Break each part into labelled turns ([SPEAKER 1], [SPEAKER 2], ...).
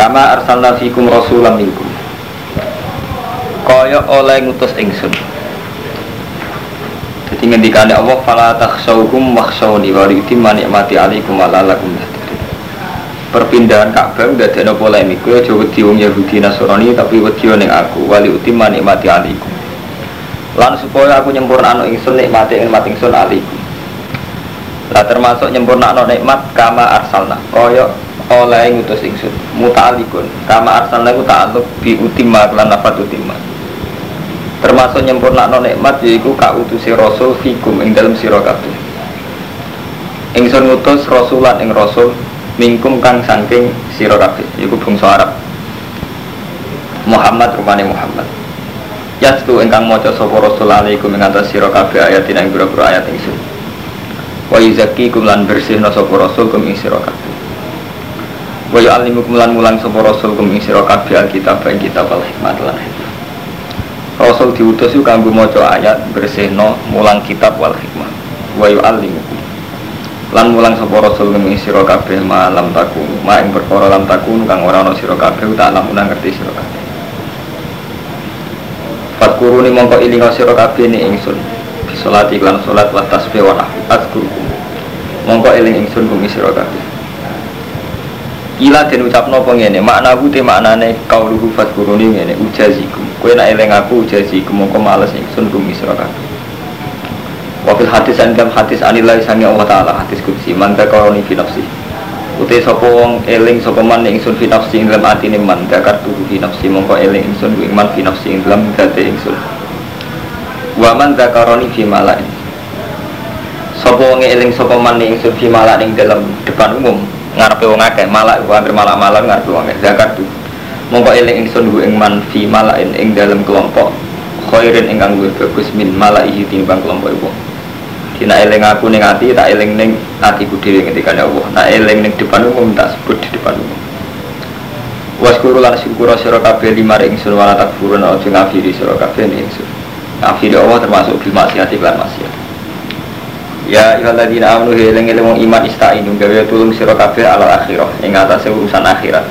[SPEAKER 1] Kama arsalna fikum rasulam minkum. Kaya oleh ngutus ingsun. Jadi ngendikane Allah fala takhshawkum wakhshawni wa yutimma ni'mati alaikum wa la'allakum Perpindahan Ka'bah udah ada polemik. Aja wedi wong Yahudi Nasrani tapi wedi ning aku wali utimma nikmati alaikum. Lan supaya aku nyempurnakno ingsun nikmati nikmat ingsun alaikum. Lah termasuk nyempurnakno nikmat kama arsalna kaya oleh ngutus ingsun muta'alikun. Kama arsalna ku ta'aluk bi utimma lan nafat utimma termasuk nyempurnakno nikmat yaiku ka utusi rasul fikum ing dalam sira kabeh. Ingsun ngutus rasulan ing rasul mingkum kang saking sira kabeh yaiku bangsa Arab. Muhammad rupane Muhammad. Yastu ingkang maca sapa rasul alaikum ing atas sira kabeh ayat ing ayat ingsun. Wa yuzakkikum lan bersihna sapa rasul kum ing sira wa yu'allimukum lan mulang sapa rasul kum ing sira kabeh alkitab ing kitab al hikmah lan hikmah. Rasul diutus itu kanggo maca ayat bersihno mulang kitab wal hikmah. Wa yu'allimukum lan mulang sapa rasul kum ing sira kabeh malam takun ma ing perkara lam takun kang ora ana sira kabeh tak lamun ngerti sira kabeh. Fatkuruni mongko ilinga sira kabeh ni ingsun. Bisolati iklan solat wa tasbih wa Azkurkum Mongko iling ingsun kumi sira kabeh Ila den ucapno apa ngene? Makna ku te maknane kauluhu fatkuruni ngene ujazikum. Kowe nek eling aku ujazikum mongko males ingsun kumi sira kabeh. Wakil hadis dalam hadis anilai sangi Allah Ta'ala hadis kudsi man dakaroni fi nafsi. Uti sapa wong eling sapa man ing ingsun fi nafsi ing dalam atine man dakar tuhu fi nafsi mongko eling ingsun ku ing man fi nafsi ing dalam date ingsun. Wa man dakaroni fi malain Sapa wong eling sapa man ing ingsun fi malak ing dalam depan umum ngarepe wong akeh malak ku anggere malak-malak ngarepe wong akeh dakar tuh mongko eling ingsun ku ing man fi malain ing dalam kelompok khairin ingkang luwih bagus min malaihi timbang kelompok wong Dina eling aku ning ati tak eling ning atiku dhewe ketika Allah. Nak eling ning depan umum tak sebut di depan umum. Waskuru lan syukur sira kabeh lima ring sun wala takfurun aja ngafiri sira kabeh ingsun. Ngafiri Allah termasuk bil maksiat lan maksiat. Ya ayyuhalladzina amanu eling wong iman istainu gawe tulung sira kabeh ala akhirah ing atase urusan akhirat.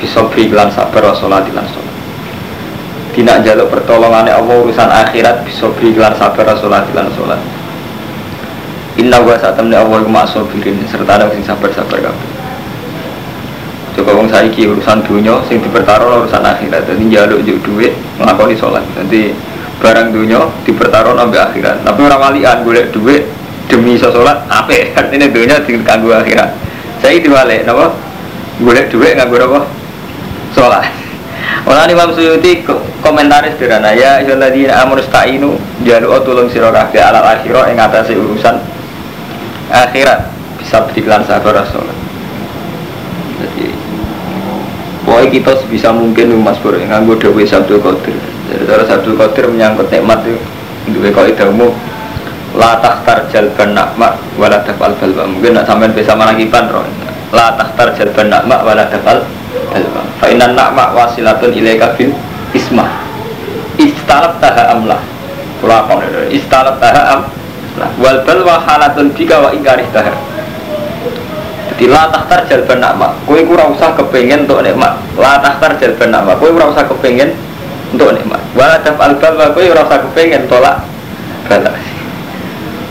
[SPEAKER 1] Bisa beri lan sabar wa salat lan salat. Dina jaluk pertolongannya Allah urusan akhirat bisa beri lan sabar wa salat lan salat. Inna wa saat temen Allah iku maksobirin serta ada sing sabar-sabar kabeh. Coba wong saiki urusan dunia sing dipertaruh urusan akhirat. Jadi njaluk juk duit nglakoni salat. Nanti barang dunia dipertaruh sampai akhirat. Tapi orang walian golek duit demi iso salat apik. Artinya dunia kanggo akhirat. Saya diwalek napa? Golek duit nganggo apa? Salat. Orang Imam Suyuti komentaris sederhana ya ayyuhalladzina amanu sta'inu jaluk tulung sira kabeh alal akhirah ing urusan akhirat bisa beriklan sabar sholat jadi pokoknya kita sebisa mungkin mas Bro nganggo dewi Sabtu Qadir jadi cara Sabtu Qadir menyangkut nikmat itu. Dua kali damu la takhtar jalban nakma wala dafal balba mungkin nak sampean bisa manakiban roh la takhtar jalban nakma wala dafal balba fa inna nakma wasilatun ilaika ismah. Istalab taha amlah kula istalab taha am wal balwa halatun bika wa ingkarih tahar jadi la tahtar jalban nakma kowe kurang usah kepengen untuk nikmat. La tahtar jalban nakma kowe kurang usah kepengen untuk nikmat wala daf al balwa kowe kurang usah kepengen tolak. Bala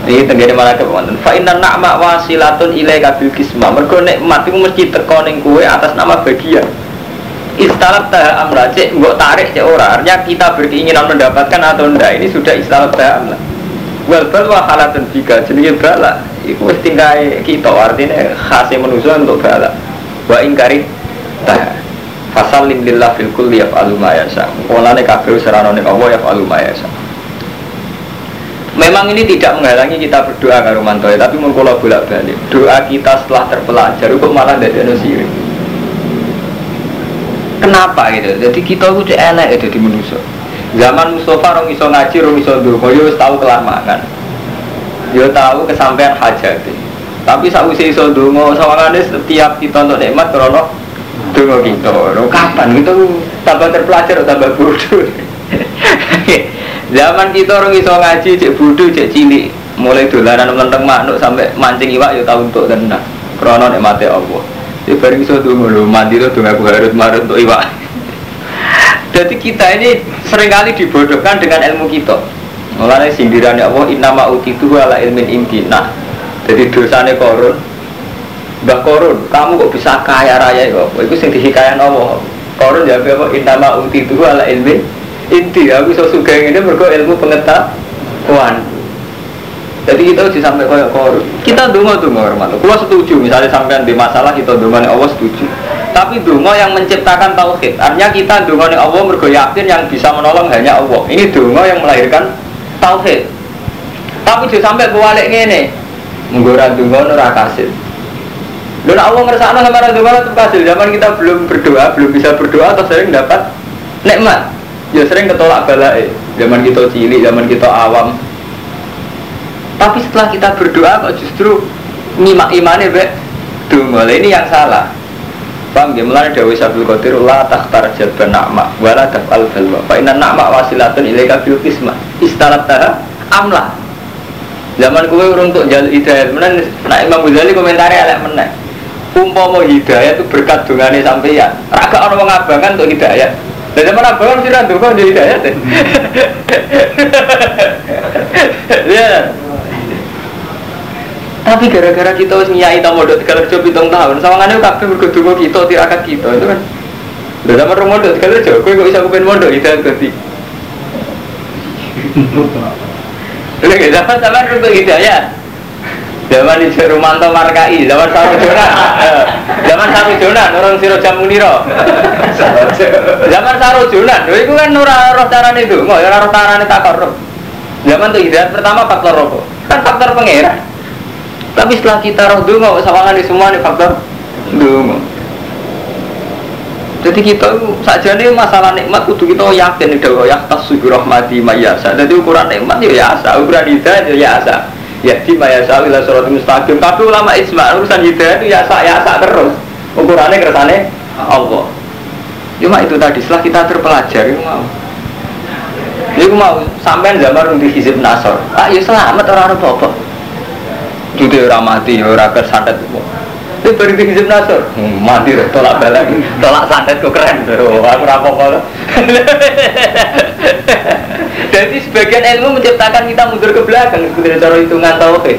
[SPEAKER 1] ini tenggene malah kepengen fa inna nakma wasilatun ilai kabil kisma. Mergo nikmat itu mesti teko ning kowe atas nama bagian. Istalab taha amla cek mbok tarik cek ora. Artinya kita berkeinginan mendapatkan atau enggak ini sudah istalab taha amla. Wal balwa halatun bika jenenge bala iku wis tingkae kita artinya khase manusia untuk bala wa ingkari ta fasallim lillah fil kulli yaf'alu ma yasha olane kabeh serana Allah yaf'alu ma yasha Memang ini tidak menghalangi kita berdoa karo mantoy, tapi mun bolak-balik. Doa kita setelah terpelajar kok malah ndak ono sirik. Kenapa gitu? Jadi kita itu elek itu di manusia. Zaman Mustafa rong iso ngaji, rong iso ndonga, yo wis tau kelar mangan. Yo tahu kesampaian hajat. Tapi sakwise iso ndonga, sawangane setiap kita untuk nikmat krono ndonga kita. Lho kapan itu tambah terpelajar tambah bodoh. Zaman kita orang iso ngaji cek bodoh cek cilik, mulai dolanan menteng manuk sampai mancing iwak yo tahu untuk tenang. Krono nikmate Allah. Ya bareng iso donga lho, mandi to donga aku harus marut untuk iwak. Jadi kita ini sering kali dibodohkan dengan ilmu kita. Mulanya sindirannya Allah innama utitu ala ilmin indi. Nah, jadi dosanya korun. Mbah korun, kamu kok bisa kaya raya kok? Itu sing dihikayan Allah. Korun ya apa innama utitu ala ilmin inti. Aku so suka ini mergo ilmu pengetahuan. Jadi kita harus sampai kaya korun. Kita dungo dungo hormat. Kalau setuju, misalnya sampai di masalah kita dungo Allah setuju. Tapi dungo yang menciptakan tauhid. Artinya kita dungo Allah mergo yakin yang bisa menolong hanya Allah. Ini dungo yang melahirkan tauhid tapi juga sampai balik ini menggoreng dungo nurah kasih Lalu Allah ngerasa sama orang itu kasih zaman kita belum berdoa belum bisa berdoa atau sering dapat nikmat? Ya sering ketolak balai zaman kita cilik zaman kita awam. Tapi setelah kita berdoa kok justru nyimak imannya be dungo ini yang salah. Paham ya? Mulanya Dawi Sabul Qadir La takhtar jalban na'ma Wala daf'al balwa. Fa inna na'ma wasilatun ilaika bil kisma Istarat taha amla Zaman kue untuk jalur hidayat Menan Nah Imam Ghazali komentari alek meneng Umpama hidayat itu berkat dungane sampeyan Raga orang mengabangan untuk hidayat Dan zaman abangan mesti randu kok jadi hidayat Ya tapi gara-gara kita harus nyai tamu modal tiga kerja pitung tahun, sawangannya kabeh berkedua kita tirakat kita itu kan. Udah sama rumah modal tiga kerja, kue kok bisa modal itu ganti. Udah gak zaman zaman untuk hidayah. Zaman di Rumanto Markai, zaman Saru Jonan, zaman Saru Jonan, orang Siro Jamuniro. Zaman Saru Jonan, itu kan nurah roh carane itu, nggak ya roh carane takor. Zaman tuh hidayat pertama faktor rokok, kan faktor pangeran. Tapi setelah kita roh dungo, sawangan di semua nih faktor dungo. Jadi kita saja nih masalah nikmat kudu kita yakin dawa ya tasubi rahmati mayasa. Jadi ukuran nikmat ya yasa, ukuran hidayah ya yasa. Ya di mayasa ila surat mustaqim. Tapi ulama isma urusan hidayah itu yasa yasa terus. Ukurannya kersane Allah. Cuma itu tadi setelah kita terpelajar itu mau. Ini mau sampai zaman untuk hizib nasor. Ah ya selamat orang-orang bapak juga orang mati, orang kesantet itu di hizib nasur hmm, mati tolak balik. Tolak santet kok keren. Oh, aku rapok kalau jadi sebagian ilmu menciptakan kita mundur ke belakang sebenarnya cara hitungan tauhid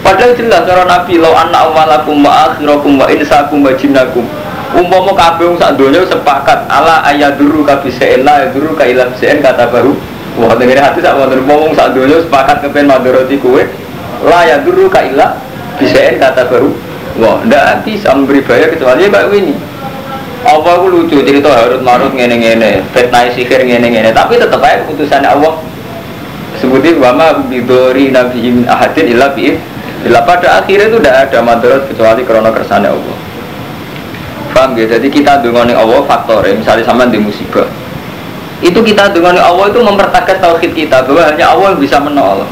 [SPEAKER 1] padahal jelas cara nabi lo anak awalakum wa akhirakum wa insakum wa jinnakum. Umpama kabeh sak donya sepakat ala ayaduru kabise la ayaduru ka ila kata baru. Wah dengar hati sak wonten. Wong sak donya sepakat kepen madharati kowe la dulu kaila bisa kata baru wah ndak bisa memberi bayar kecuali kayak ini apa aku lucu cerita harut marut ngene ngene fitnah sihir ngene ngene tapi tetap aja keputusan Allah. Sebutin wama bidori nabi min ahadin illa bi bila pada akhirnya itu tidak ada madarat kecuali karena kersane Allah. Paham ya jadi kita dengan Allah faktor ya misalnya sama di musibah. Itu kita dengan Allah itu mempertegas tauhid kita bahwa hanya Allah yang bisa menolong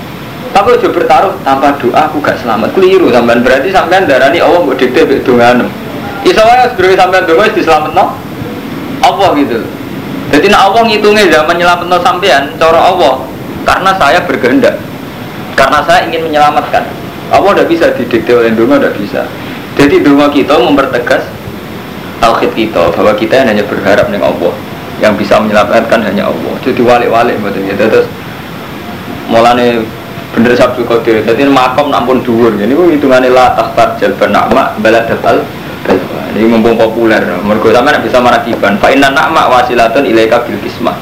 [SPEAKER 1] tapi udah bertaruh tanpa doa aku gak selamat. Keliru sampean berarti sampean darani Allah mau dikte mbek dongane. Iso wae sebelum sampean donga wis diselametno Allah gitu. Jadi nak Allah ngitungnya zaman nyelametno sampean cara Allah karena saya berkehendak. Karena saya ingin menyelamatkan. Allah udah bisa didikte oleh donga udah bisa. Jadi donga kita mempertegas tauhid kita bahwa kita hanya berharap dengan Allah yang bisa menyelamatkan hanya Allah. Jadi walik-walik betul ya. Terus mulane bener sabtu kodir jadi makom nampun dhuwur. Ini ku hitungannya lah tahtar jalban nama balad dafal ini mumpung populer. Mergo sampean bisa marakiban fa inna nama wasilatun ilaika bil kismah.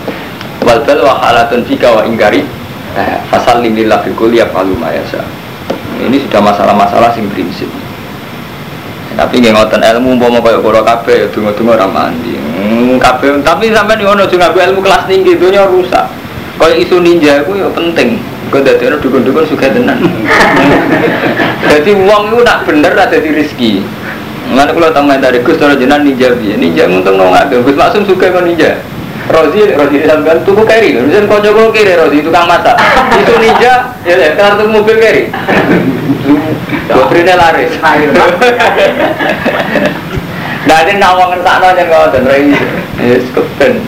[SPEAKER 1] Wal bal wa halatun fika wa ingkari eh, fasal lillah fi kulli yafalu ma yasa ini sudah masalah-masalah sing prinsip. Tapi nggak ngotot ilmu mau kayak koro kafe ya hmm, kafe tapi sampai di ono juga ilmu kelas tinggi dunia rusak kalau isu ninja itu ya penting Kau dari orang dukun-dukun suka tenan. Jadi uang itu nak bener ada di rezeki. Mana kalau tahu dari Gus Toro jenan ninja bi, ninja untung nong ada. Gus Maksum suka kan ninja. Rozi, Rozi sampean tuku keri, misalnya kau coba kiri Rozi tukang masak. Itu ninja, ya deh, kartu mobil keri. Baterainya laris. Nah, ini nawang ngertakno aja kau dan rai. Yes, kepen.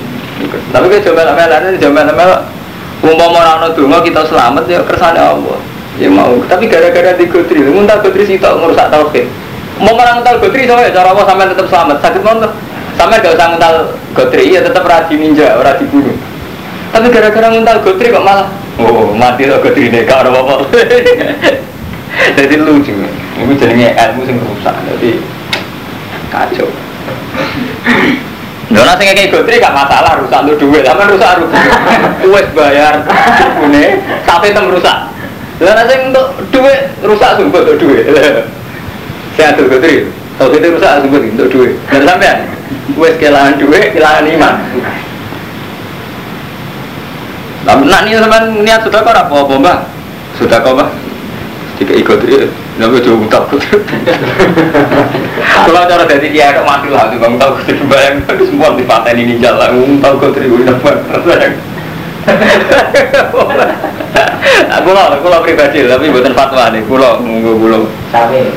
[SPEAKER 1] Tapi kalau coba lalu, coba lalu, Umpama ora ana donga kita selamat ya kersane Allah. Ya mau, tapi gara-gara di Godri, muntah Godri sitok ngerusak tauhid. Mau orang ngental gotri soalnya cara apa sampai tetap selamat. Sakit mau Sampai gak usah ngental gotri ya tetap rajin ninja, ora dibunuh. Tapi gara-gara ngental gotri kok malah oh mati lo gotri ini kau apa Jadi lucu. Ini jadinya ilmu sing rusak. Jadi kacau. Nek sing kayak gotri gak masalah rusak lu duit, sama rusak rugi. Wes bayar ini tapi tem rusak. Nek sing untuk duit rusak sumpah untuk duit. Saya tuh gotri. Tahu itu rusak sumpah untuk duit. Dan sampean wes kehilangan duit, kehilangan iman. Nah, nih sampean niat sudah kok apa-apa, Mbak? Sudah kok, Mbak? jika ikut nabi jauh takut kalau cara dari dia ada mati lah tuh bang tahu kudu bayang tapi semua di paten ini jalan tahu kau terima dapat aku lah aku lah pribadi tapi bukan fatwa nih. Pulau nunggu pulau sami.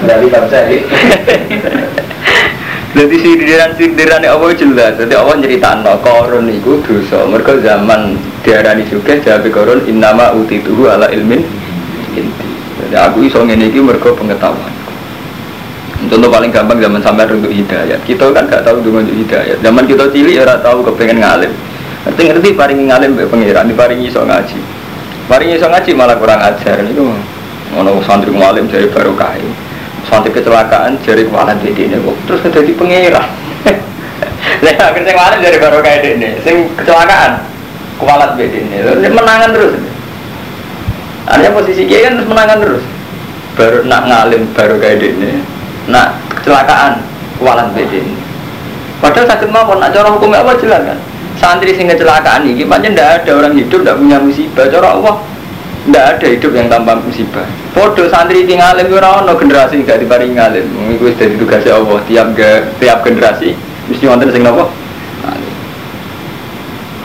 [SPEAKER 1] Dari bangsa ini jadi sindiran sindiran Allah jelas. Jadi Allah no korun itu dosa. Mereka zaman diarani juga jadi korun innama utituhu ala ilmin inti. Jadi aku iso ngene iki mereka pengetahuan. Contoh paling gampang zaman sampai untuk hidayat. Kita kan gak tahu dengan hidayat. Zaman kita cilik ya tahu kepengen ngalim. Ngerti ngerti paringi ngalim be pangeran, diparingi iso ngaji. Paringi iso ngaji malah kurang ajar niku. Ono santri ngalim jadi barokah santri kecelakaan jari kepala dede ini kok terus jadi pengira lah akhirnya kemarin dari baru kayak ini sing kecelakaan kepala dede ini menangan terus. Hanya posisi dia kan terus menangan terus. Baru nak ngalim baru kayak ini nak kecelakaan kepala dede ini padahal sakit mau nak cara hukumnya apa jelas kan? Santri sing kecelakaan ini macam tidak ada orang hidup tidak punya musibah. Cara Allah tidak ada hidup yang tanpa musibah. Podo santri ngalim itu orang no generasi gak diparingi ngalim. Mengiku dari tugasnya Allah tiap tiap generasi mesti wonten sing nopo.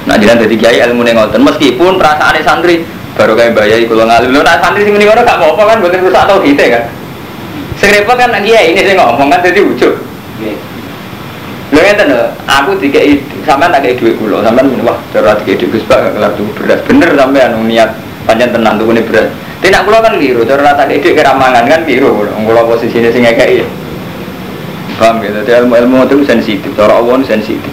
[SPEAKER 1] Nah jadi dari kiai ilmu nengoten meskipun perasaan santri baru kayak bayai kalau ngalim lo nah santri sing ini orang gak mau kan bukan rusak atau kita kan. Sing kan kiai ini saya ngomong kan jadi ujung. Lho ngeten lho, aku dikei sampean tak kei dhuwit kula, sampean wah cara dikei dhuwit Gus Pak kelar beras. Bener sampean niat panjang tenang tuh ini berat. Tidak pulau kan biru cara rata ide keramangan kan biru. Pulau posisi ini singa kayak paham gitu jadi ilmu ilmu itu sensitif cara Allah sensitif.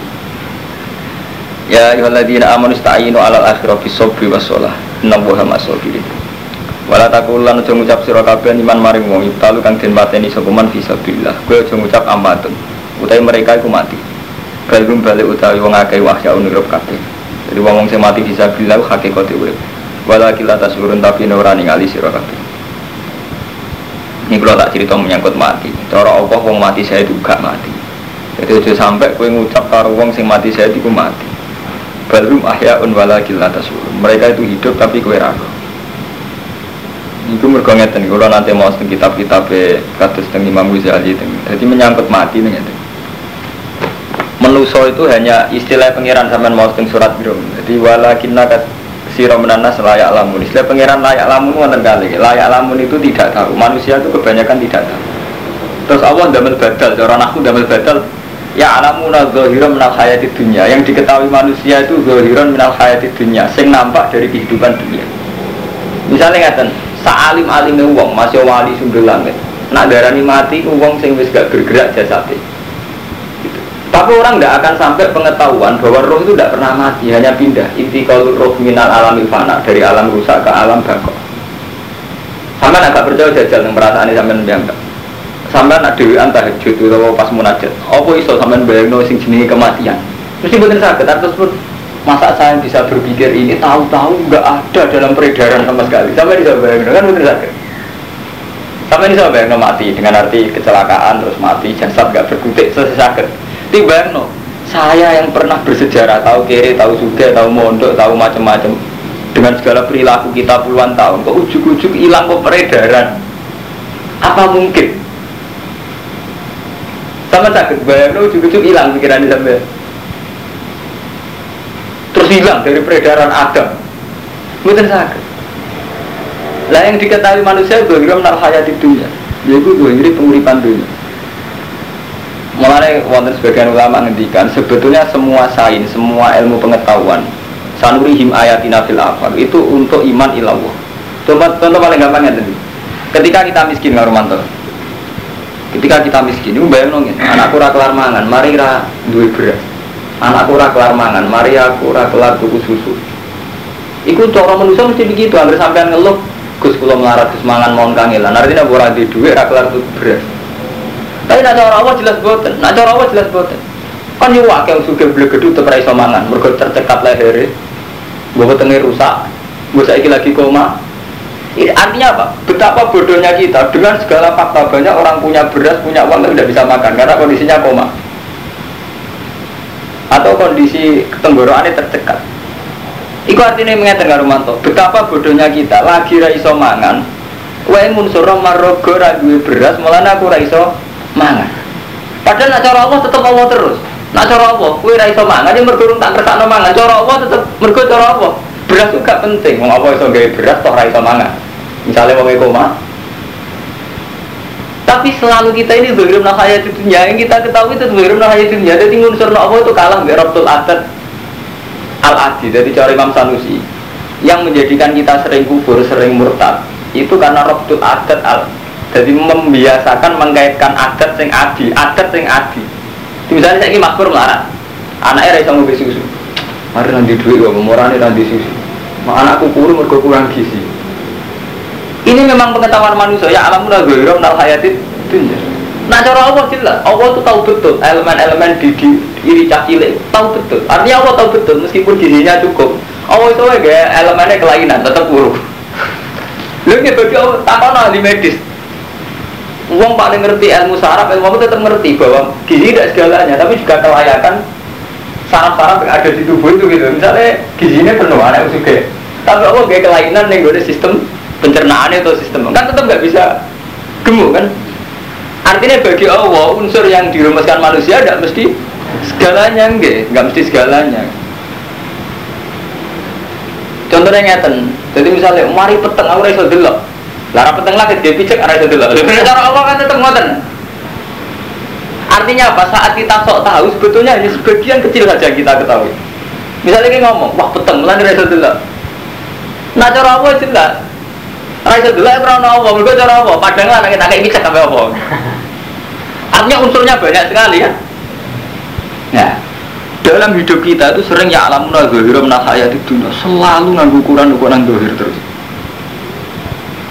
[SPEAKER 1] Ya ayyuhalladzina amanu ista'inu alal akhirah bis sabri was shalah innallaha masabirin wala takulan aja ngucap sira kabeh iman maring wong. Ibtalu kang den mateni sapa man fisabilillah kowe aja ngucap amatun. Utawi mereka iku mati. Kalbum balik utawi wong akeh wahya unurub jadi wong sing mati fisabilillah hakikate urip Walakin la tasurun tapi ora ningali sira kabeh. Ini kalau tak cerita menyangkut mati. Cara Allah wong mati saya juga mati. Jadi aja sampai kowe ngucap karo wong sing mati saya itu mati. Balum ahyaun walakin la tasurun. Mereka itu hidup tapi kowe ra Itu mergo ngeten kalau nanti mau teng kitab-kitab kados teng Imam Ghazali Jadi menyangkut mati nih ngeten. Menuso itu hanya istilah pengiran sampean mau teng surat biru. Jadi walakin siro menanas layak lamun. Istilah pangeran layak lamun wonten kali. Layak lamun itu tidak tahu. Manusia itu kebanyakan tidak tahu. Terus Allah damel badal. Orang aku damel badal. Ya alamuna zahiran minal hayati dunia. Yang diketahui manusia itu zahiran minal hayati dunia. Sing nampak dari kehidupan dunia. Misalnya ngaten saalim alim uang masih wali sumber langit. Nak darani mati uang sing wis gak bergerak jasadnya tapi orang tidak akan sampai pengetahuan bahwa roh itu tidak pernah mati, hanya pindah. Inti kalau roh minal alam fana dari alam rusak ke alam bakok. Sama agak percaya jajal yang perasaan ini sampai enggak. Sampai nak dewi tahajud itu pas munajat. Apa iso sampai bayang sing jenis kematian. Mesti bukan sakit, terus pun masa saya bisa berpikir ini tahu-tahu nggak ada dalam peredaran sama sekali. Sampai bisa bayang kan bukan sakit. Sampai bisa bayang mati dengan arti kecelakaan terus mati jasad nggak berkutik selesai sakit tiba no. Saya yang pernah bersejarah tahu kiri tahu sudah tahu mondok tahu macam-macam dengan segala perilaku kita puluhan tahun kok ujuk-ujuk hilang kok peredaran? Apa mungkin? Sama sakit bayang no ujuk-ujuk hilang pikiran sampai. Terus hilang dari peredaran Adam. Mungkin sakit. Lah yang diketahui manusia itu menal hayat di dunia yaitu jadi penguripan dunia Mulai wonten sebagian ulama ngendikan sebetulnya semua sains, semua ilmu pengetahuan sanurihim ayatina fil itu untuk iman ilallah. Coba contoh paling gampangnya tadi. Ketika kita miskin nggak romanto. Ketika kita miskin itu bayang nongin anakku ora kelar mangan mari ra duwe beras. Anakku ora kelar mangan mari aku ora kelar tuku susu. Iku cara manusia mesti begitu, hampir sampean ngeluh Gus kula melarat Gus mangan mohon kangelan. Artinya ora di duit kelar tuku beras. Tapi nak cara Allah jelas boten, nak cara Allah jelas boten. Kan yo sugih blek gedhe tetep ra iso mangan, mergo tercekat lehere. Mbok wetenge rusak. Mbok saiki lagi koma. Artinya apa? Betapa bodohnya kita dengan segala fakta banyak orang punya beras, punya uang tapi tidak bisa makan karena kondisinya koma atau kondisi tenggorokannya tercekat. Iku artinya mengatakan karo manto, betapa bodohnya kita lagi ra iso mangan. Wae munsura marrogo ra beras, malah aku ra iso mangan. Padahal nak cara Allah tetep Allah terus. Nak cara Allah, kowe ra mangan, ya mergo tak kersakno mangan. Cara Allah tetep mergo cara Allah. Beras itu gak penting, wong apa iso gawe beras toh ra mangan. Misalnya wong koma, tapi selalu kita ini bergerak nahaya dunia yang kita ketahui itu bergerak nahaya dunia jadi unsur Allah itu kalah dengan Rabtul Adat al adi dari cara Imam Sanusi yang menjadikan kita sering kubur sering murtad itu karena robtul adat al jadi membiasakan mengkaitkan adat sing adi adat sing adi misalnya saya ini makmur melarat anaknya rasa mau susu mari nanti duit gak memurani nanti susu mak anakku kurung mergo kurang gizi ini memang pengetahuan manusia ya alam udah gue nal hayati dunia Nah cara Allah jelas, Allah itu tahu betul elemen-elemen di, di iri cilik tahu betul. Artinya Allah tahu betul meskipun gizinya cukup. Allah itu ya elemennya kelainan tetap buruk. Lu bagi Allah tak di medis. Uang paling ngerti ilmu saraf, ilmu apa tetap ngerti bahwa gizi tidak segalanya, tapi juga kelayakan saraf-saraf yang ada di tubuh itu gitu. Misalnya gizinya penuh, anak juga. Tapi Allah kayak kelainan nih gue sistem pencernaan atau sistem kan tetap nggak bisa gemuk kan Artinya bagi Allah unsur yang dirumuskan manusia tidak mesti segalanya enggak, nggak mesti segalanya. Contohnya ngeten, jadi misalnya mari peteng aku raiso delok. Lara peteng lagi dia picek raiso delok. Cara Allah kan tetap ngoten. Artinya apa? Saat kita sok tahu sebetulnya hanya sebagian kecil saja kita ketahui. Misalnya kita ngomong, wah peteng, mulai raiso delok. Nah cara Allah jelas, Raiso dulu ya apa, mereka cara apa? Padahal lah kita kayak bisa sampai apa. Artinya unsurnya banyak sekali ya. Nah, dalam hidup kita itu sering ya alam zuhir menasaya di dunia selalu nganggu ukuran ukuran terus.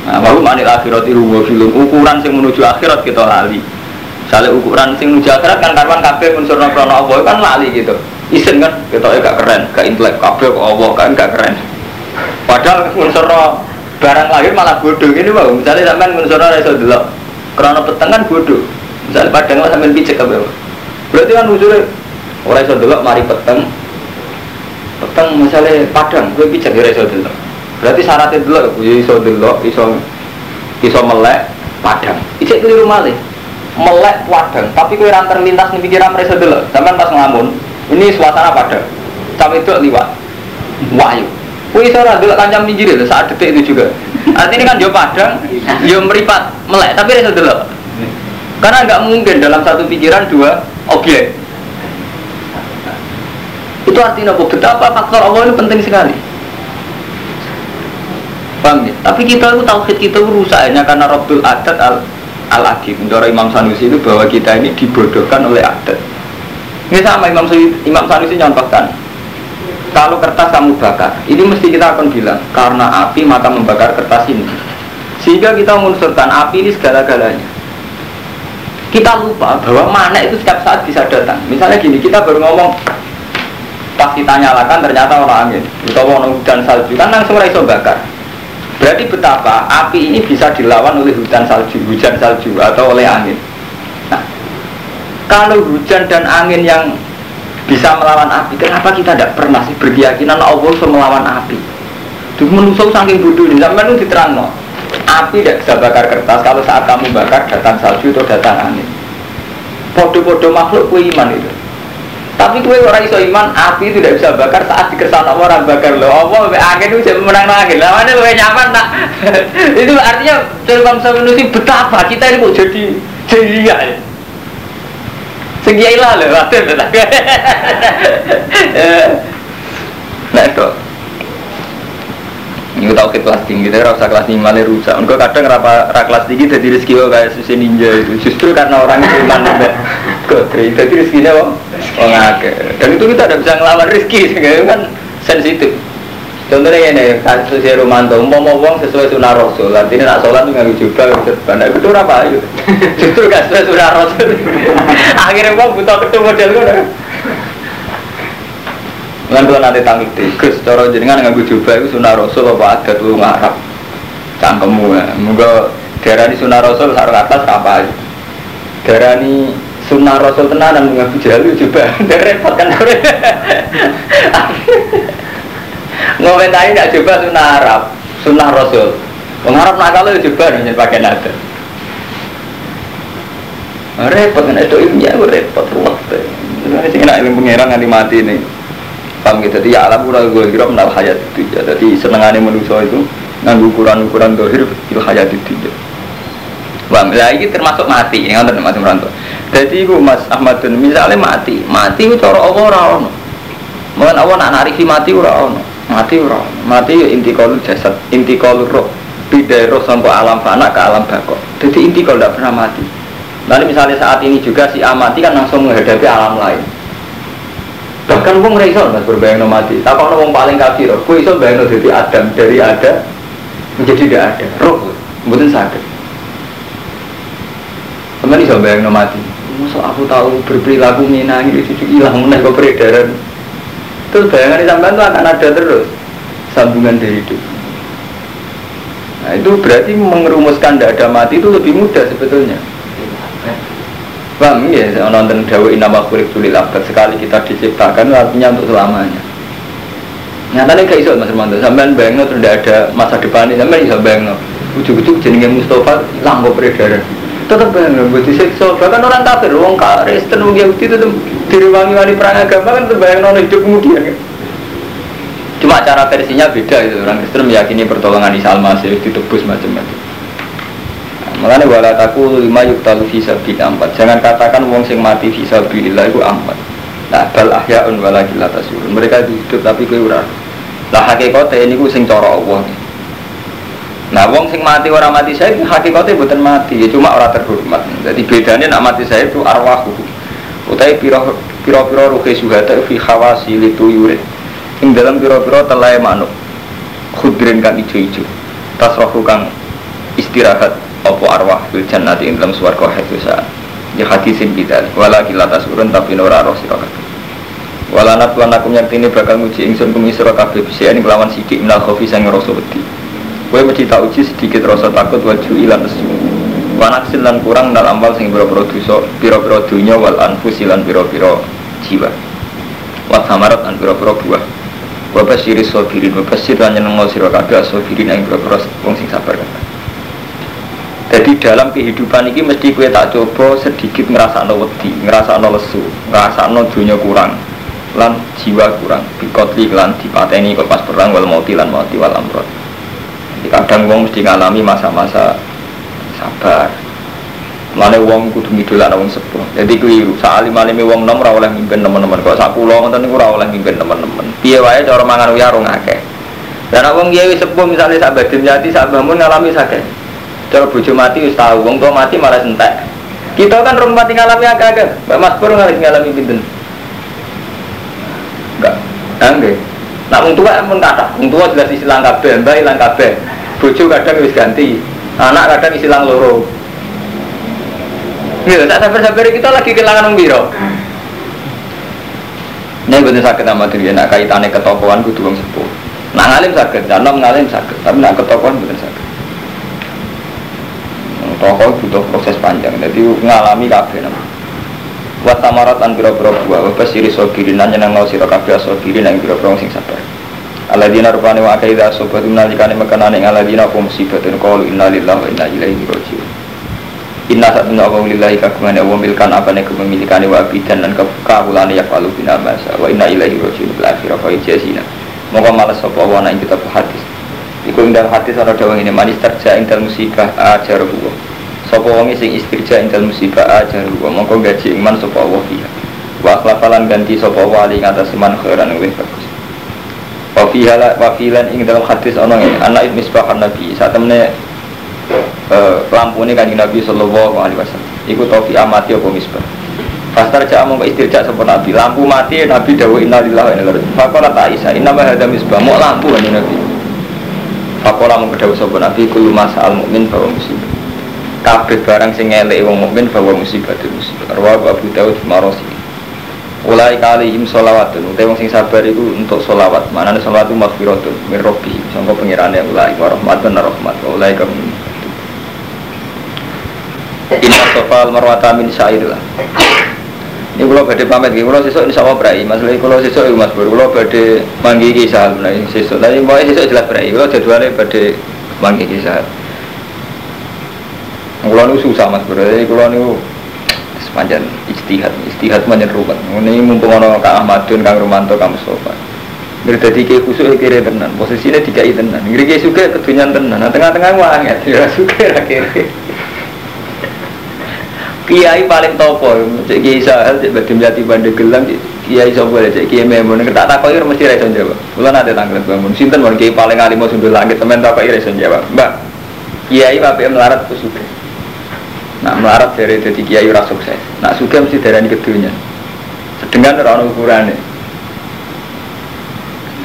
[SPEAKER 1] Nah, baru manil akhirat itu film. Ukuran sing menuju akhirat kita lali. Misalnya ukuran sing menuju akhirat kan karuan kafe unsur krono apa kan lali gitu. Isen kan? Kita gak keren, gak intelek kafe kok apa kan gak keren. Padahal unsur barang lahir malah bodoh ini bang misalnya sampai mensurah rasa dulu karena peteng kan bodoh misalnya padang lah sampai pijak apa berarti kan usulnya orang rasa dulu mari peteng. Peteng misalnya padang gue pijak ya rasa dulu berarti syaratnya dulu gue iso dulu iso iso melek padang ijek keliru malih melek padang tapi gue rantar lintas nih pikiran rasa dulu sampai pas ngelamun ini suasana padang sampai itu liwat wahyu Wih seorang dulu kancam pinggir itu saat detik itu juga. Artinya kan dia padang, dia meripat, melek, tapi rasa dulu. Karena nggak mungkin dalam satu pikiran dua objek. Itu artinya apa? Betapa faktor Allah ini penting sekali. Paham ya? Tapi kita itu tauhid kita itu rusaknya karena Rabbul Adat al al Adi. Menurut Imam Sanusi itu bahwa kita ini dibodohkan oleh adat. Ini sama Imam Imam Sanusi nyontohkan kalau kertas kamu bakar, ini mesti kita akan bilang karena api maka membakar kertas ini. Sehingga kita mengunsurkan api ini segala-galanya. Kita lupa bahwa mana itu setiap saat bisa datang. Misalnya gini, kita baru ngomong pas kita nyalakan ternyata orang angin atau orang hujan salju kan langsung iso bakar. Berarti betapa api ini bisa dilawan oleh hujan salju, hujan salju atau oleh angin. Nah, kalau hujan dan angin yang bisa melawan api. Kenapa kita tidak pernah sih berkeyakinan Allah bisa melawan api? Itu menusuk saking bodoh ini. Sampai itu diterang no. Api tidak bisa bakar kertas. Kalau saat kamu bakar datang salju atau datang angin. Podo-podo makhluk kue iman itu. Tapi kue orang iso iman, api itu tidak bisa bakar saat dikesan orang bakar loh. Allah angin itu jadi menang angin. Lah mana kue nyaman nak? itu artinya dalam bangsa manusia betapa kita ini kok jadi ya. Segiailah loh, waktu itu. Nah. Ini tau kelas tinggi, tapi rasa kelas tinggi malah rusak. Enggak kadang rapa ra kelas tinggi jadi rezeki kok kayak susi ninja itu. Justru karena orang itu iman mbak Godri, jadi rezekinya kok oh ngake. Dan itu kita tidak bisa ngelawan rezeki, kan sensitif. Contohnya ini, kasus si Romanto, mau mau uang sesuai sunnah Rasul, artinya nak sholat tuh nggak jubah, serban, nah itu apa? Justru gak sesuai sunnah Rasul. Akhirnya uang butuh ketemu model? Dengan kalau nanti tangkik tikus, cara jenengan nggak jubah itu sunnah Rasul apa ada tuh ngarap cangkemmu ya. Moga darah di sunnah Rasul sarung atas apa aja. Darah ini sunnah Rasul tenanan nggak jalu juga, repot kan? Ngomentari tidak coba sunnah Arab, sunnah Rasul. Pengarap nakal itu coba nih pakai nada. Repot kan itu ilmiah, repot ruwet. Ini sih nak ilmu pengiran nanti mati nih. Paham gitu, ya alam kurang gue kira menal hayat itu ya. Jadi senengannya manusia itu nganggu ukuran-ukuran dohir il hayat itu ya. Bang, lah ini termasuk mati, yang nggak Mas Meranto. Jadi itu Mas Ahmad misalnya mati, mati itu cara Allah rawon. Mungkin Allah nak narifi mati rawon, mati rawon, mati ya inti kalau jasad, inti kalau roh, bidai roh sampai alam fana ke alam bakok. Jadi inti kalau tidak pernah mati. Nanti misalnya saat ini juga si amati kan langsung menghadapi alam lain bahkan wong ora iso mas berbayang mati. Tak kalau wong paling kafir kok iso bayang dari Adam dari ada menjadi tidak ada. Roh mboten sakit. Teman iso bayang mati. Masa aku tahu berperilaku minang itu hilang meneh kok peredaran. Terus bayangan sampean itu akan ada terus sambungan dari itu nah itu berarti mengerumuskan tidak ada mati itu lebih mudah sebetulnya Bang, ya, nonton dawa inama kulik tulil abad sekali kita diciptakan artinya untuk selamanya. Nyatanya gak iso Mas Romanto, sampean bayangno terus tidak ada masa depan ini, sampean iso bayangno. Ujuk-ujuk jenenge Mustafa hilang kok peredaran. Tetap bayangno, buat disiksa. Bahkan orang kafir, orang Kristen, orang Yahudi itu diriwangi-wangi perang agama kan terbayang hidup kemudian kan. Cuma cara versinya beda itu. Orang Kristen meyakini pertolongan Isa Al-Masih ditebus macam-macam. Makanya wala taku lima yuk talu visa bin ampat. Jangan katakan wong sing mati visa bilillah itu ampat. Nah bal ahyaun wala gila tasurun. Mereka itu hidup tapi kue ura. Lah ini ku sing coro Allah. Nah wong sing mati orang mati saya hakikatnya bukan mati. Ya cuma orang terhormat. Jadi bedanya nak mati saya itu arwah. Utai piro piro piro ruhe suhata fi khawasi litu yurid. Ing dalam piro piro telai manuk. Khudrin kan ijo-ijo. Tasrohu kang istirahat opo arwah fil jannati ing dalam swarga haitsu saat ya hadisin kita wala kila tasurun tapi nora roh sira kabeh. Wala natwan aku ini bakal nguji ingsun kum sira kabeh. Bisa ini kelawan sidik minal khofi sang rasa wedi. Kowe mesti tak uji sedikit rasa takut waju ilan nesu wanak silan kurang dalam amal sing biro-biro dosa biro-biro dunya wal anfus ilan biro-biro jiwa. Wat samarat an biro-biro buah. Bapak siris sobirin, bapak sirah nyenengol sirah kabeh sobirin yang biro-biro wong sing sabar. kabeh jadi dalam kehidupan ini mesti gue tak coba sedikit ngerasa no wedi, ngerasa no lesu, ngerasa no dunia kurang, lan jiwa kurang. Bikotli lan dipateni kok pas perang wal mauti lan mauti wal amrot. Jadi kadang wong mesti ngalami masa-masa sabar. Mana wong kudu ngidolak wong sepuh. Jadi keliru. Salim alime wong nom oleh mimpin teman-teman. Kok sak kula ngoten niku ora oleh mimpin teman-teman. Piye wae cara mangan uyah rong akeh. Dan wong kiai sepuh misalnya badhe nyati sak bangun ngalami sakit. Cara bojo mati wis tahu, wong tua mati malah entek. Kita kan rumah mati ngalami agak-agak. Mbak Mas Pur ngalami ngalami pinten. Enggak. Enggak. Nah, wong tua pun kata, wong tua jelas istilah kabeh, mbak ilang kabeh. Bojo kadang wis ganti, anak kadang istilah loro. Iya, tak sabar-sabar kita lagi kehilangan wong biro. Ini betul sakit sama diri, nak kaitannya ketokohan kudu wong sepuh. Nah ngalim sakit, dan ngalim sakit, tapi nak ketokohan betul sakit toko butuh proses panjang. Jadi ngalami kabeh nama wa samarat an biro-biro buah. Wa basiri sobirin nanya nang ngau siro kabeh sobirin nang biro-biro sing sabar. Aladina rupane wa akaida sobat menalikane mekanane aladina apa musibatun qalu inna lillahi wa inna ilaihi rajiun. Inna satuna wa lillahi kagungan wa milkan apa nek kepemilikane wa bidan lan kawulane ya falu bina masa. Wa inna ilaihi rajiun bil akhirah fa jazina. Moga malas sapa wa ana ing kitab hadis Iku dalam hadis ana dawuh ini manis terja ing musibah ajaruhu Sopo wongi sing istirja intel musibah aja wa mongko gaji iman sopo Allah fiha. Wa ganti sopo wali ngatas iman khairan lebih bagus. Wafihala wafilan ing dalam hadis ono anak misbahan nabi. Saat temene lampu ini kanjeng nabi sallallahu alaihi wasallam. Iku taufi amati apa misbah? Pastar cak mau istirja sapa nabi. Lampu mati nabi dawu innalillahi wa inna ilaihi raji'un. Fakola ta Isa inna ma hadza misbah. Mau lampu kanjeng nabi Fakola mau kedawu sapa nabi kullu masal mukmin bahwa musibah kabeh barang sing ngelek wong mukmin bahwa musibah itu musibah. Rawahu Abu Dawud marosi Ulai kalihim sholawatun. Utai wong sing sabar itu untuk sholawat. Mana nih sholawat itu maghfiratun Min robbi Sangka pengirannya ulai Warahmatun rahmat. Ulai kamu Inna sofal marwata min syair lah ini kalau badai pamit, kalau sesuk insya Allah berai. Masalah kalau sesuk itu mas bro, kalau badai manggi kisah, nah sesuk. Tapi mau sesuk jelas berai. Kalau jadwalnya badai manggi kisah. Kalau itu susah mas bro, jadi kalau itu sepanjang istihad, istihad sepanjang rumah. Ini mumpung ono kang Ahmadun, kang Romanto, kang Mustafa. Ngeri dadi ke kusuk kiri tenan, posisinya dikai tenan. Ngeri ke suka kedunyan tenan, nah tengah-tengah wanget, ya suka kiri. Kiai paling topo, cek Kiai Sahel, cek Badim Yati Bandegelang, Kiai Sopo cek Kiai Memun, tak takoi mesti reson jawab. Kulo nate tanggal bangun, sinten mon Kiai paling alim mau langit, temen takoi reson jawab. Mbak, Kiai apa melarat ke suka. Nak melarat dari jadi Kiai ora sukses. Nak suka mesti darani kedunya. Sedengan ora ono ukurane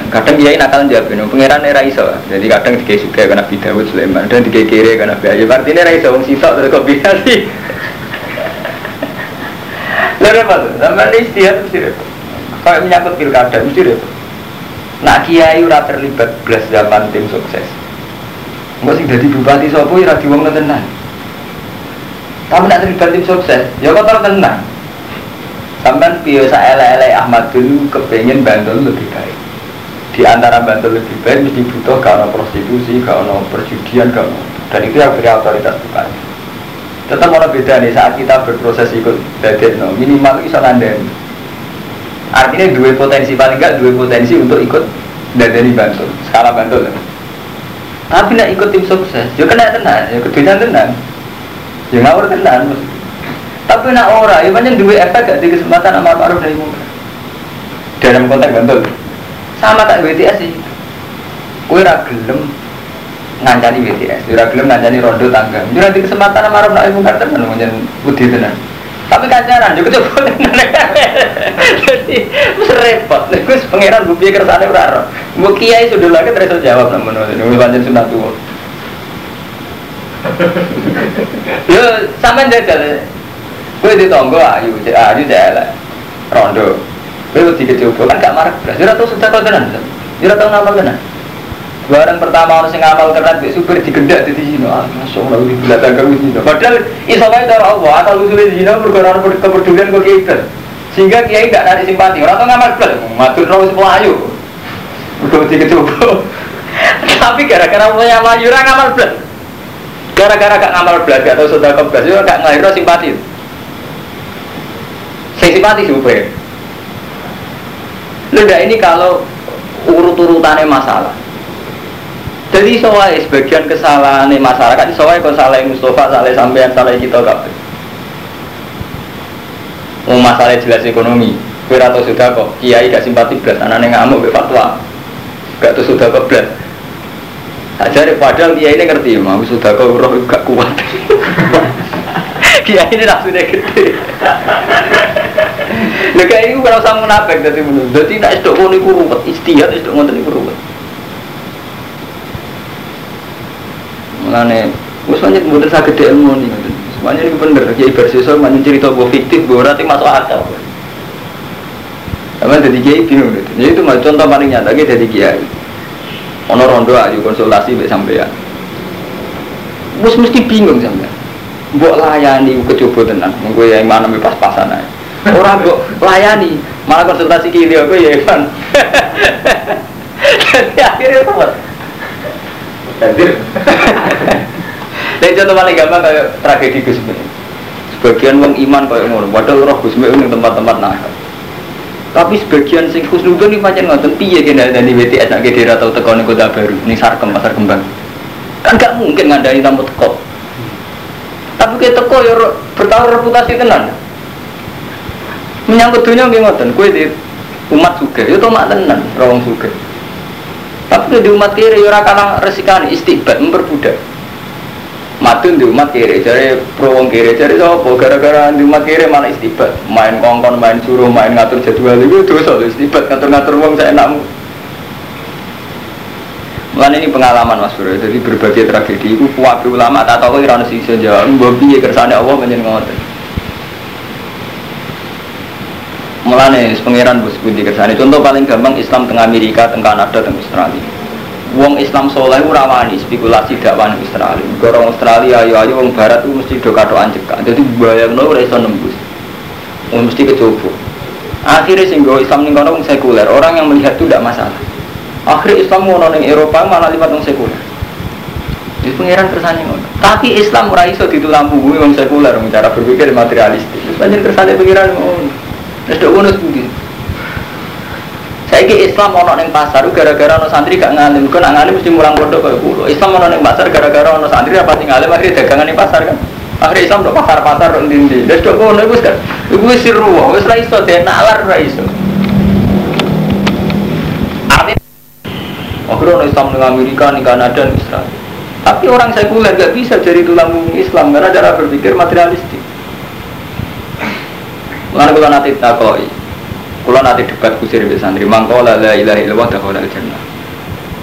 [SPEAKER 1] kadang kiai nakal jawab ini pangeran era iso jadi kadang tiga suka karena Dawud Sulaiman dan tiga kiri karena Bayu artinya era iso wong sitok terus kombinasi lalu apa tuh sama ini istihad mesti repot kalau menyangkut pilkada mesti repot nak kiai ura terlibat belas zaman tim sukses Enggak sih jadi bupati sopo ya di wong tenan. Kamu nak terlibat tim sukses, ya kotor tenang. Sampai biasa ele-ele Ahmad dulu kepengen Bantul lebih baik di antara bantu lebih baik mesti butuh karena prostitusi, karena perjudian, karena dan itu yang beri otoritas bupati. Tetap ada beda nih saat kita berproses ikut badan, no, minimal bisa nandani. Artinya dua potensi paling enggak dua potensi untuk ikut dari bantu, skala bantu. Tapi nak ikut tim sukses, ya kena tenang, ya kedunya tenang, ya ngawur tenang. Tapi nak ora, ya banyak dua efek gak di kesempatan amal ma'ruf dari muka. Dalam konteks bantu sama tak BTS sih kue ragelem ngancani BTS kue ragelem ngancani rondo tangga. Jadi nanti kesempatan sama Arab nak mungkar tenan menjen budi tenan. Tapi kancaran juga coba jadi repot. Terus pangeran gue pikir kersane beraro gue kiai sudah lagi terus jawab namun ini panjang sunat tua yo sampai jajal. Gue ditonggo ayu ayu jalan rondo. Kowe tiga coba kan gak marah belas. Jura tau sudah kau tenan. Jura tau ngamal tenan. Barang pertama orang sing ngamal tenan di super digendak di sini. Ah, masuk Allah di belakang kamu sini. Padahal iso wae cara Allah asal usulnya di sini perkara kepedulian kok kita. Sehingga kiai gak ada simpati. Orang tau ngamal belas. Matur nol semua ayu. Udah tiga coba. Tapi gara-gara punya maju orang ngamal belas. Gara-gara gak ngamal belas, gak tau sudah kau belas, gak ngahir simpati. Saya simpati supaya Lenda ini kalau urut-urutannya masalah. Jadi soalnya sebagian kesalahan masyarakat, soalnya kalau salah Mustafa, salah sampean, salah kita kabeh. Mau masalah jelas ekonomi, kira atau sudah kok kiai gak simpati belas, anak ngamuk be fatwa, gak tuh sudah kok belas. Ajar padahal kiai ini ngerti, mau sudah kok roh gak kuat. kiai ini nafsunya gede. Lha kayak iku kalau sama munafik dadi menurut. Dadi nek sedok ngono iku ruwet, ngono iku ruwet. Mulane wis pancet mboten saged ilmu nih. Semuanya ini bener, ya ibar sesuk manjen cerita bahwa fiktif, bahwa berarti masuk akal. Sama jadi kiai bingung gitu. Jadi itu contoh paling nyata jadi kiai. Ono rondo ayu konsultasi sampai sampean. Mus mesti bingung sampean. Mbok layani kecoba tenan, yang mana pas-pasan ae. Orang kok layani, malah konsultasi kiri aku ya Evan. Jadi akhirnya apa? Hadir. Dan contoh paling gampang kayak tragedi Gusmi. Sebagian wong iman kayak ngono, padahal roh Gusmi ini tempat-tempat nakal. Tapi sebagian sing khusnudun ini macam ngoten piye kena dari BTS nak daerah tau teko ning kota baru, ning Sarkem pasar kembang. Kan gak mungkin ngandani tamu teko. Tapi kayak teko ya bertaruh reputasi tenan menyangkut dunia nggih ngoten kowe di umat suge itu mak tenan rawang suge Tapi di umat kiri ya ora kalah resikane istibat memperbudak. Matun di umat kiri, jadi pro wong kiri, jadi apa? Gara-gara di umat kiri malah istibat, main kongkon, main suruh, main ngatur jadwal itu soal istibat ngatur-ngatur wong saya enakmu. Mulai ini pengalaman Mas Bro, jadi berbagai tragedi itu kuat ulama tak tahu kira sih saja, mbak biye kersane Allah menjadi ngotot. Mulane pangeran bos budi kersane. Contoh paling gampang Islam tengah Amerika, tengah Kanada, tengah Australia. Wong Islam soleh ora wani spekulasi dakwah Australia. Orang Australia ayo ayo wong barat itu mesti do katokan cekak. Dadi bayangno ora iso nembus. Wong mesti kecoba. Akhirnya sing Islam ning kono wong sekuler, orang yang melihat itu tidak masalah. Akhirnya Islam ngono ning Eropa malah lipat wong sekuler. Di pangeran kersane ngono. Tapi Islam ora iso ditulang punggung wong sekuler wong cara berpikir materialistis. Panjen kersane pangeran ngono. Wis dok ngono saya ke Islam ono neng pasar gara-gara ono santri gak ngalim, kau nak ngalim mesti mulang pondok kayak pulau. Islam ono neng pasar gara-gara ono santri apa tinggal ngalim akhirnya dagangan di pasar kan. Akhirnya Islam do pasar-pasar dong dindi. Dan dok ngono iku kan, iku wis siru, wis ra iso den nalar ra iso. Akhirnya ono Islam neng Amerika, neng Kanada, neng Israel. Tapi orang sekuler gak bisa jadi tulang punggung Islam karena cara berpikir materialistik. Mana kalau nanti takoi, kalau nanti debat kusir di santri, mangkola la ilaha illallah dakhalal jannah.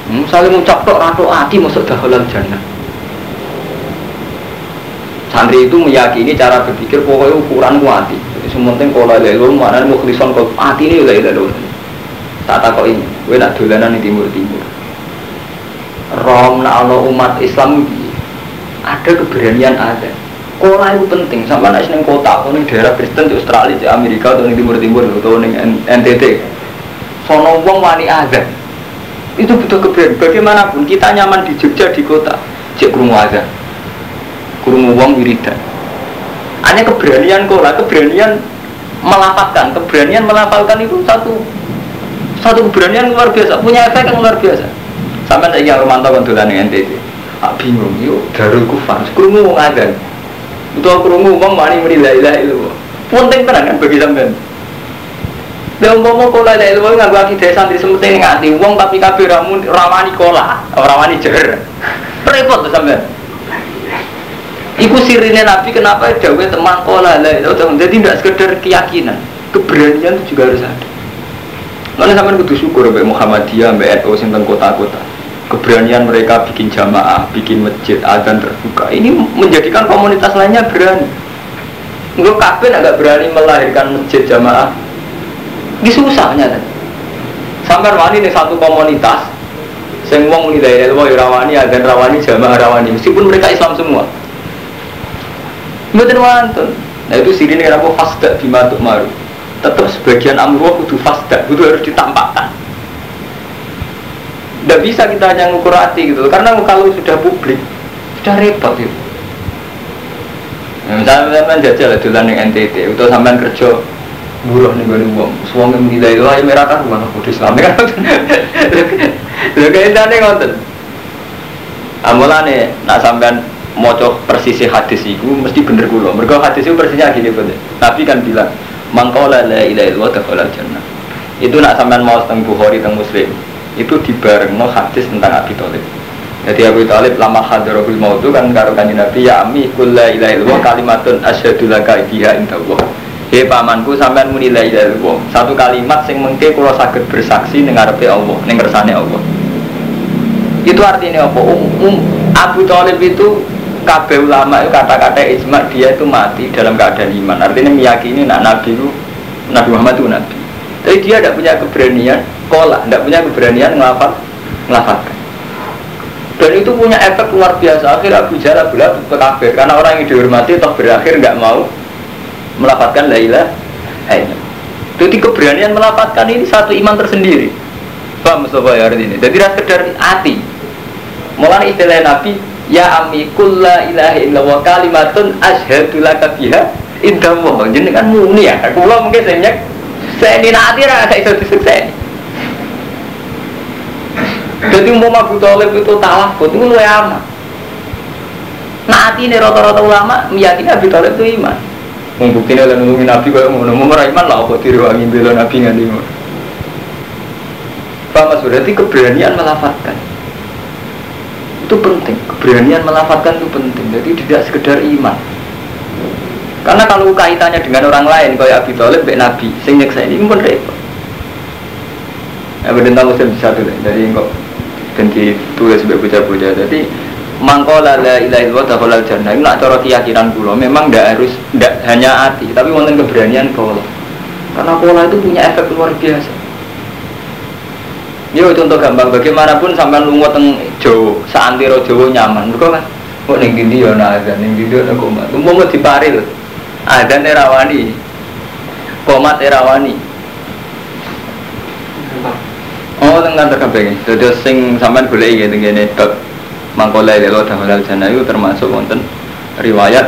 [SPEAKER 1] Misalnya ngucap tok rato ati masuk dakhalal jannah. Santri itu meyakini cara berpikir pokoknya ukuran kuati. Jadi sementing kalau la ilaha illallah mana mukhlison kau ati ini ilaha illallah. Tak tak kok ini, gue nak dolanan di timur timur. Rom nak umat Islam ada keberanian ada Sekolah itu penting, sama nasi neng kota, atau neng daerah Kristen di Australia, di Amerika, atau neng Timur Timur, atau neng NTT. Sono wong wani ada. Itu butuh keberanian. Bagaimanapun kita nyaman di Jogja di kota, cek kurungu ada, kurungu wong wiridan. Hanya keberanian kola, keberanian melapatkan, keberanian melapalkan itu satu satu keberanian luar biasa, punya efek yang luar biasa. Sampai saya Romanto kan dolan NTT. Ah bingung, yuk darul kufar, kurungu wong ada. Itu aku rungu uang mani muni la ilaha illallah. Penting tenan kan bagi sampean. Lah umpama kola la ilaha nganggo akidah santri semete ngati wong tapi kabeh ramun rawani kola, rawani jer. Repot tuh sampean. Iku sirine Nabi kenapa dawe teman kola la ilaha Jadi tidak sekedar keyakinan, keberanian itu juga harus ada. Mana sampean kudu syukur mbek Muhammadiyah, mbek NU sing kota-kota keberanian mereka bikin jamaah, bikin masjid, adzan terbuka. Ini menjadikan komunitas lainnya berani. Enggak kabin agak berani melahirkan masjid jamaah. Ini susahnya kan. Sampai wani ini satu komunitas sing wong muni daerah wae rawani adzan rawani jamaah rawani meskipun mereka Islam semua. Mboten wonten. Nah itu sirine apa fasda bima maru. Tetap sebagian amruh kudu fasda, kudu harus ditampakkan tidak bisa kita hanya ngukur hati gitu karena kalau sudah publik sudah repot gitu nah, misalnya sampai jajal lah yang NTT atau sampai kerja buruh nih gue uang yang menilai itu ayo merah kan mana kode Islam kan. Lo kayak ini ngonten nih nak sampai moco persisi hadis itu mesti bener kulo. Mereka hadis itu persisnya gini tapi kan bilang mangkola la ilaha illallah dakhalal jannah. Itu nak sampai mau tentang Bukhari tentang Muslim itu no hadis tentang Abi Thalib. Jadi Abi Thalib lama hadirul maut itu kan karo kanjeng Nabi ya ami kulla ilaha kalimatun asyhadu laka biha indallah. He pamanku sampean muni la illallah. Satu kalimat sing mengke kula saged bersaksi ning ngarepe Allah, ning kersane Allah. Itu artinya apa? Um, um, Abu Thalib itu kabeh ulama itu kata-kata ijma dia itu mati dalam keadaan iman. Artinya meyakini nak Nabi itu Nabi Muhammad itu Nabi. Tapi dia tidak punya keberanian kola, tidak punya keberanian ngelafat, ngelafatkan. Dan itu punya efek luar biasa. Akhir Abu Jahal ke kafir karena orang yang dihormati toh berakhir nggak mau melafatkan Laila. Hanya. Jadi keberanian melafatkan ini satu iman tersendiri. Paham Mustafa ya ini. Jadi rasa sekedar hati. Mulai istilah Nabi, ya ami kulla ilaha illallah kalimatun asyhadu laka biha. Jadi kan muni ya. Kula mungkin saya saya ini nanti rasa itu disekseni. Jadi mau Abu Talib itu talakut itu lu aman. Nanti ini rata-rata ulama meyakini Abu Talib itu iman. Membuktinya oleh nungguin Nabi kalau mau nemu iman lah kok diri wangi bela Nabi nggak nih. Paham mas? Berarti keberanian melafatkan. Itu penting. Keberanian melafatkan itu penting. Jadi tidak sekedar iman. Karena kalau kaitannya dengan orang lain kayak Abi Thalib Mbak Nabi sing nyeksa ini pun repot. Ya benar muslim satu dari kok dan ditulis sebagai bocah-bocah jadi mangkola la ilaha illallah dakhalal jannah ini nak cara keyakinan kula memang tidak harus tidak hanya hati tapi wonten keberanian pola karena pola itu punya efek luar biasa Yo contoh gampang bagaimanapun sampai lungo teng Jawa, saantiro Jawa nyaman. Mergo kan kok ning ndi yo ana azan, ning ndi ana komat. Umpama diparil. Azan rawani. Komat rawani. Tengah kabeh. Jadi sing sampean golek teng kene bab mangkola lelo dahulal jannah itu termasuk wonten riwayat.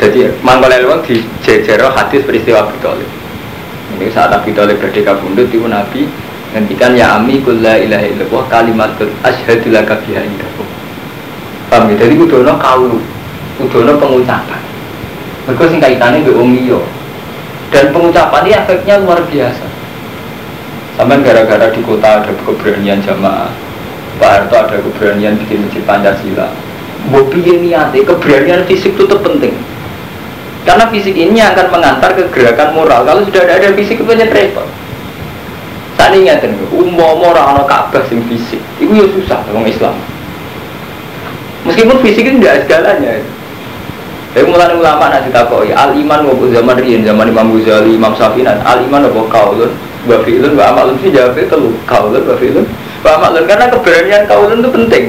[SPEAKER 1] Jadi mangkola lelo di jejero hadis peristiwa Abi Ini saat Abi Thalib berdeka bundut itu Nabi ngendikan ya ami kulla ilaha illallah kalimatul asyhadu laka biha indakum. Paham ya? Jadi kudono kaulu kudono pengucapan. Mereka sing kaitannya be umiyo dan pengucapan ini efeknya luar biasa sampai gara-gara di kota ada keberanian jamaah Pak Harto ada keberanian bikin masjid Pancasila. Bobi ini niatnya keberanian fisik itu penting. Karena fisik ini akan mengantar ke gerakan moral. Kalau sudah ada fisik itu banyak repot. Tak ingat umum orang orang Ka'bah sing fisik, itu ya susah orang Islam. Meskipun fisik itu tidak segalanya. Tapi mulai ulama nanti takoi al iman waktu zaman rian zaman Imam Ghazali Imam Syafi'i al iman waktu kaulun wa fi'lun wa amalun sih jawabnya itu kaulun wa fi'lun wa amalun karena keberanian kaulun itu penting.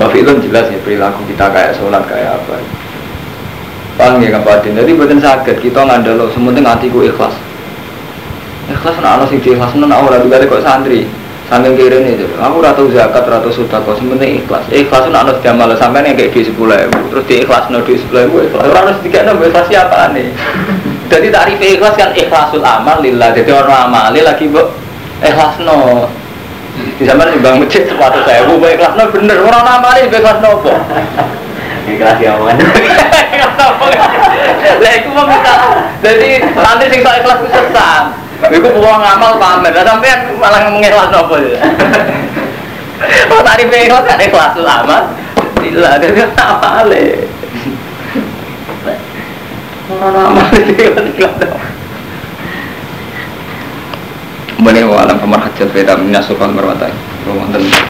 [SPEAKER 1] Wa fi'lun jelas ya perilaku kita kayak sholat kayak apa. Paham ya kapatin. Jadi bukan sakit kita ngandalo sementing hatiku ikhlas ikhlas nak ana sing ikhlas nang ora juga kok santri saking kiri ini jadi aku ratu zakat ratu kok sementing ikhlas. Ikhlas nak ana diamal sampean yang kayak di sepuluh ribu. Terus di ikhlas no di sepuluh ribu ikhlas. Ora harus tiga enam ikhlas siapa nih jadi tarif ikhlas kan ikhlasul amal lillah. Jadi orang amali lagi bu ikhlas no di nih bang masjid sepatu saya bu ikhlas no bener. Orang amali ikhlas no po
[SPEAKER 2] ikhlas ya man
[SPEAKER 1] lah itu mau minta jadi nanti sing ikhlas itu sesat Iku uang ngamal pamer, lah sampean malah mengikhlas nopo. Oh tadi ikhlas kan ikhlas amat. Bila ada apa le. Orang amal itu ikhlas. Boleh walam pemerhatian beda minasukal merwatai. Rumah